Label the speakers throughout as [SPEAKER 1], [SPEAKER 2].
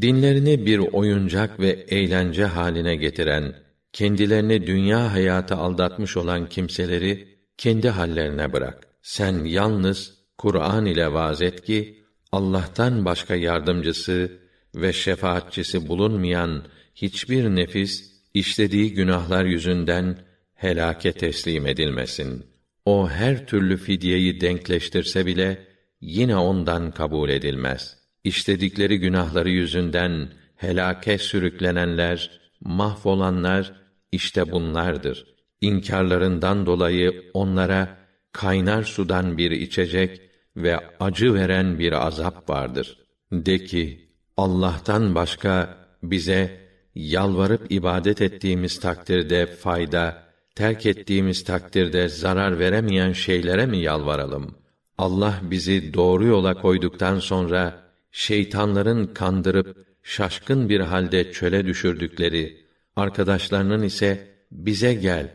[SPEAKER 1] Dinlerini bir oyuncak ve eğlence haline getiren, kendilerini dünya hayatı aldatmış olan kimseleri kendi hallerine bırak. Sen yalnız Kur'an ile vaaz et ki Allah'tan başka yardımcısı ve şefaatçisi bulunmayan hiçbir nefis işlediği günahlar yüzünden helake teslim edilmesin. O her türlü fidyeyi denkleştirse bile yine ondan kabul edilmez. İşledikleri günahları yüzünden helake sürüklenenler, mahvolanlar işte bunlardır. İnkarlarından dolayı onlara kaynar sudan bir içecek ve acı veren bir azap vardır. De ki, Allah'tan başka bize yalvarıp ibadet ettiğimiz takdirde fayda, terk ettiğimiz takdirde zarar veremeyen şeylere mi yalvaralım? Allah bizi doğru yola koyduktan sonra şeytanların kandırıp şaşkın bir halde çöle düşürdükleri, arkadaşlarının ise bize gel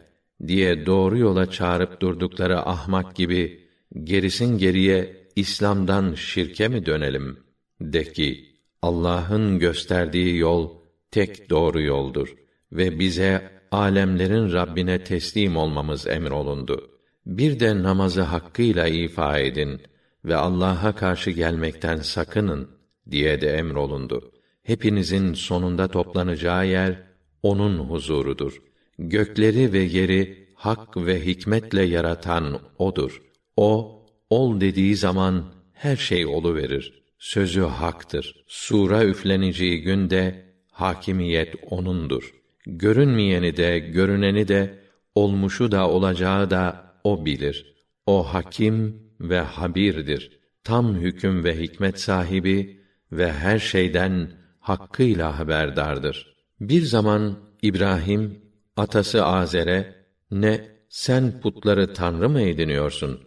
[SPEAKER 1] diye doğru yola çağırıp durdukları ahmak gibi gerisin geriye İslam'dan şirke mi dönelim? De ki, Allah'ın gösterdiği yol tek doğru yoldur ve bize alemlerin Rabbine teslim olmamız emrolundu. Bir de namazı hakkıyla ifa edin ve Allah'a karşı gelmekten sakının diye de emrolundu. Hepinizin sonunda toplanacağı yer onun huzurudur. Gökleri ve yeri hak ve hikmetle yaratan odur. O ol dediği zaman her şey olu verir. Sözü haktır. Sura üfleneceği günde hakimiyet onundur. Görünmeyeni de, görüneni de, olmuşu da olacağı da o bilir. O hakim ve habirdir. Tam hüküm ve hikmet sahibi ve her şeyden hakkıyla haberdardır. Bir zaman İbrahim atası Azer'e ne sen putları tanrı mı ediniyorsun?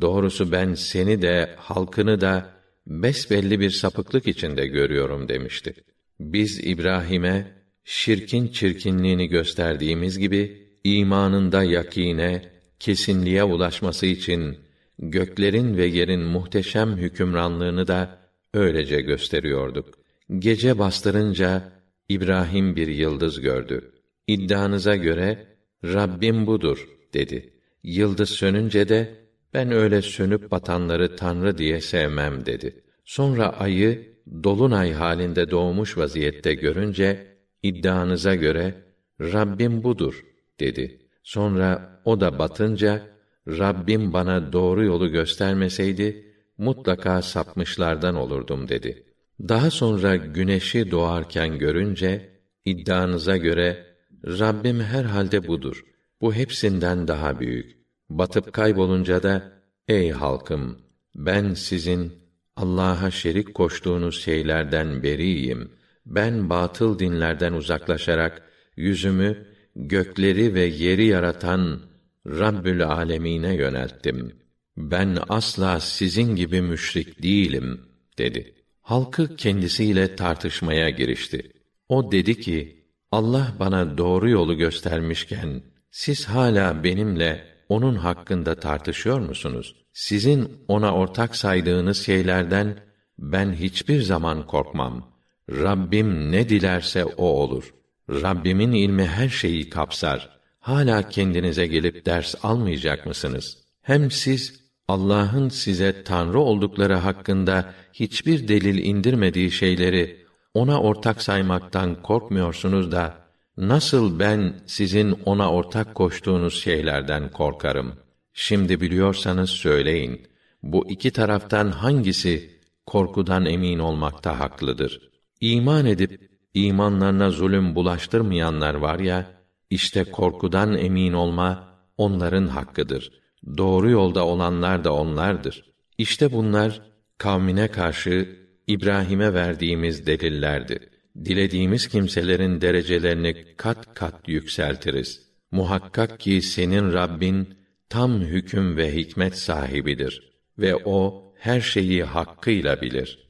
[SPEAKER 1] Doğrusu ben seni de halkını da besbelli bir sapıklık içinde görüyorum demişti. Biz İbrahim'e şirkin çirkinliğini gösterdiğimiz gibi imanında yakine, kesinliğe ulaşması için göklerin ve yerin muhteşem hükümranlığını da öylece gösteriyorduk. Gece bastırınca İbrahim bir yıldız gördü. İddianıza göre Rabbim budur dedi. Yıldız sönünce de ben öyle sönüp batanları tanrı diye sevmem dedi. Sonra ayı dolunay halinde doğmuş vaziyette görünce iddianıza göre Rabbim budur dedi. Sonra o da batınca Rabbim bana doğru yolu göstermeseydi mutlaka sapmışlardan olurdum dedi. Daha sonra güneşi doğarken görünce iddianıza göre Rabbim herhalde budur. Bu hepsinden daha büyük. Batıp kaybolunca da ey halkım ben sizin Allah'a şerik koştuğunuz şeylerden beriyim. Ben batıl dinlerden uzaklaşarak yüzümü gökleri ve yeri yaratan Rabbül Alemine yönelttim. Ben asla sizin gibi müşrik değilim dedi. Halkı kendisiyle tartışmaya girişti. O dedi ki: Allah bana doğru yolu göstermişken siz hala benimle onun hakkında tartışıyor musunuz? Sizin ona ortak saydığınız şeylerden ben hiçbir zaman korkmam. Rabbim ne dilerse o olur. Rabbimin ilmi her şeyi kapsar. Hala kendinize gelip ders almayacak mısınız? Hem siz Allah'ın size tanrı oldukları hakkında hiçbir delil indirmediği şeyleri ona ortak saymaktan korkmuyorsunuz da nasıl ben sizin ona ortak koştuğunuz şeylerden korkarım? Şimdi biliyorsanız söyleyin. Bu iki taraftan hangisi korkudan emin olmakta haklıdır? İman edip imanlarına zulüm bulaştırmayanlar var ya, işte korkudan emin olma onların hakkıdır. Doğru yolda olanlar da onlardır. İşte bunlar kavmine karşı İbrahim'e verdiğimiz delillerdi. Dilediğimiz kimselerin derecelerini kat kat yükseltiriz. Muhakkak ki senin Rabbin tam hüküm ve hikmet sahibidir ve o her şeyi hakkıyla bilir.